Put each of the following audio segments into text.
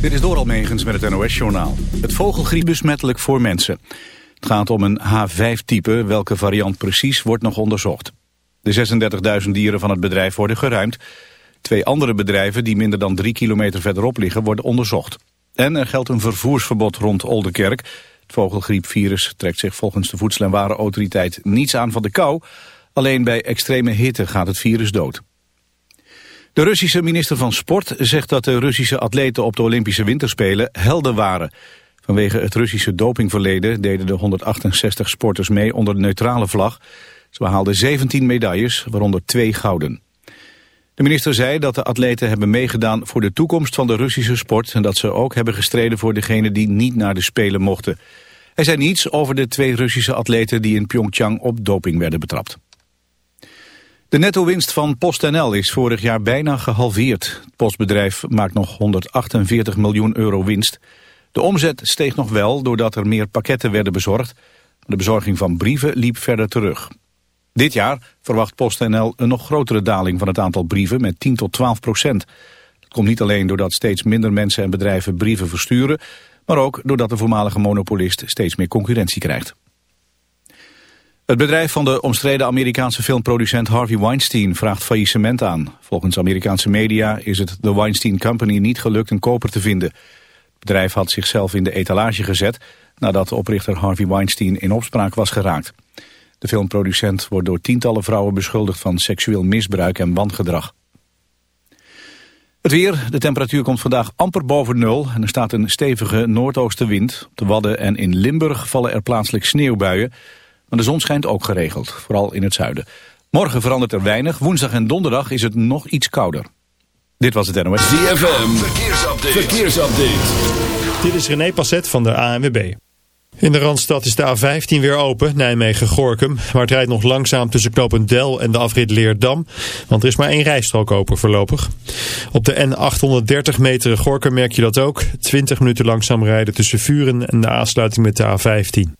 Dit is Doral Megens met het NOS-journaal. Het vogelgriep besmettelijk voor mensen. Het gaat om een H5-type, welke variant precies wordt nog onderzocht. De 36.000 dieren van het bedrijf worden geruimd. Twee andere bedrijven die minder dan drie kilometer verderop liggen worden onderzocht. En er geldt een vervoersverbod rond Oldenkerk. Het vogelgriepvirus trekt zich volgens de Voedsel- en Warenautoriteit niets aan van de kou. Alleen bij extreme hitte gaat het virus dood. De Russische minister van Sport zegt dat de Russische atleten op de Olympische Winterspelen helden waren. Vanwege het Russische dopingverleden deden de 168 sporters mee onder de neutrale vlag. Ze haalden 17 medailles, waaronder twee gouden. De minister zei dat de atleten hebben meegedaan voor de toekomst van de Russische sport... en dat ze ook hebben gestreden voor degenen die niet naar de Spelen mochten. Hij zei niets over de twee Russische atleten die in Pyeongchang op doping werden betrapt. De netto-winst van PostNL is vorig jaar bijna gehalveerd. Het postbedrijf maakt nog 148 miljoen euro winst. De omzet steeg nog wel doordat er meer pakketten werden bezorgd. De bezorging van brieven liep verder terug. Dit jaar verwacht PostNL een nog grotere daling van het aantal brieven met 10 tot 12 procent. Dat komt niet alleen doordat steeds minder mensen en bedrijven brieven versturen, maar ook doordat de voormalige monopolist steeds meer concurrentie krijgt. Het bedrijf van de omstreden Amerikaanse filmproducent Harvey Weinstein vraagt faillissement aan. Volgens Amerikaanse media is het de Weinstein Company niet gelukt een koper te vinden. Het bedrijf had zichzelf in de etalage gezet nadat de oprichter Harvey Weinstein in opspraak was geraakt. De filmproducent wordt door tientallen vrouwen beschuldigd van seksueel misbruik en wangedrag. Het weer, de temperatuur komt vandaag amper boven nul en er staat een stevige noordoostenwind. Op de Wadden en in Limburg vallen er plaatselijk sneeuwbuien. Maar de zon schijnt ook geregeld, vooral in het zuiden. Morgen verandert er weinig. Woensdag en donderdag is het nog iets kouder. Dit was het NOS. ZFM, verkeersupdate. verkeersupdate. Dit is René Passet van de ANWB. In de Randstad is de A15 weer open, Nijmegen-Gorkum. Maar het rijdt nog langzaam tussen knooppunt Del en de afrit Leerdam. Want er is maar één rijstrook open voorlopig. Op de N830 meter Gorkum merk je dat ook. 20 minuten langzaam rijden tussen Vuren en de aansluiting met de A15.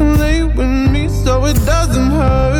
Can lay with me so it doesn't hurt.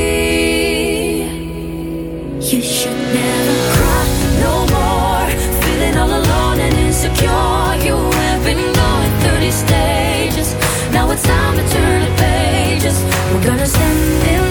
time to turn the pages. We're gonna send it.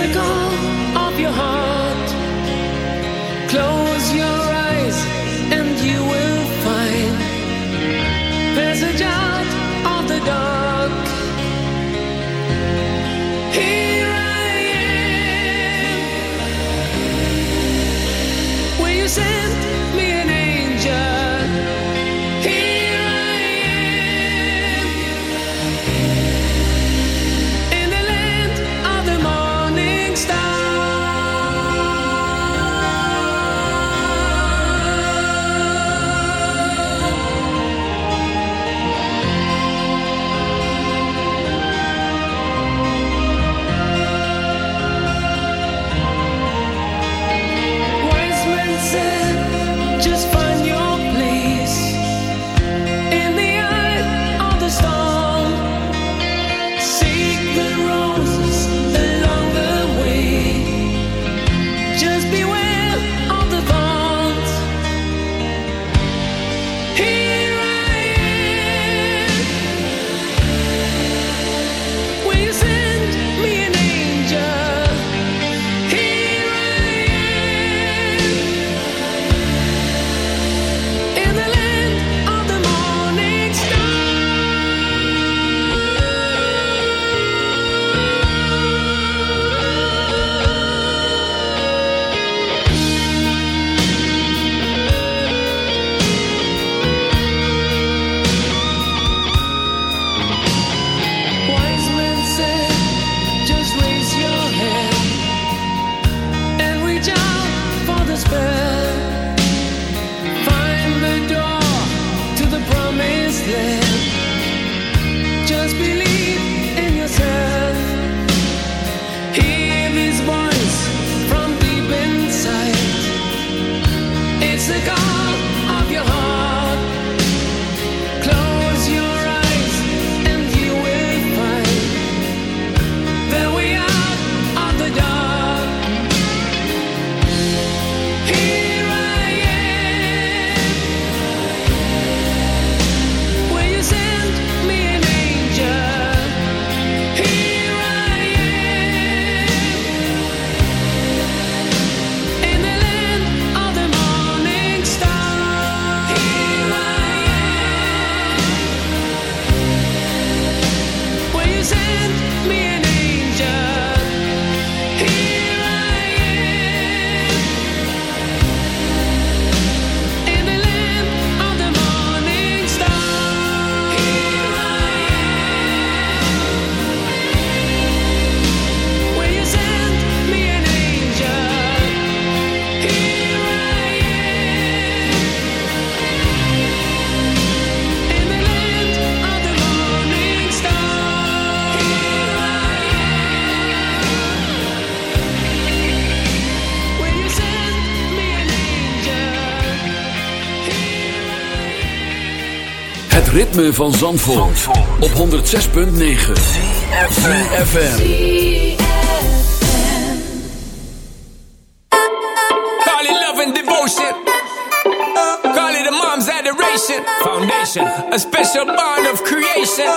musical. whisper. ritme van Zandvoort, Zandvoort. op 106.9 CFFM Call it love and devotion. Call it a mom's adoration. Foundation, a special bond of creation.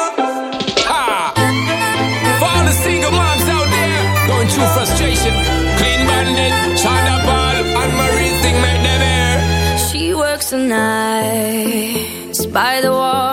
Ha. For all the single moms out there Going through frustration. Clean bandit, shot up all Anne-Marie thing made them air She works the night by the wall.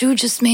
you just made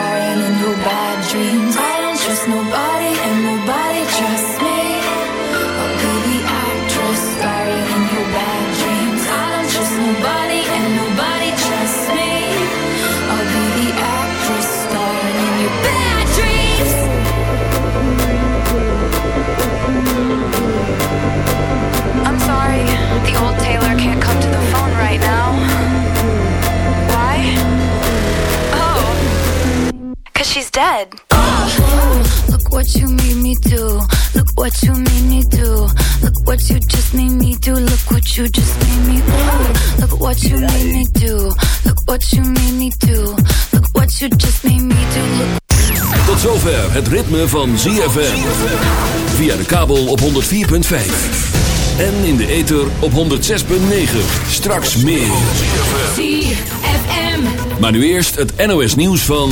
instead. Look what you made me do. Look what you made me do. Look what you just made me do. Look what you just made me do. Look what you made me do. Look what you made me do. Look what you just made me do. Look Tot zover het ritme van ZFM. Via de kabel op 104.5. En in de ether op 106.9. Straks meer. ZFM. Maar nu eerst het NOS nieuws van...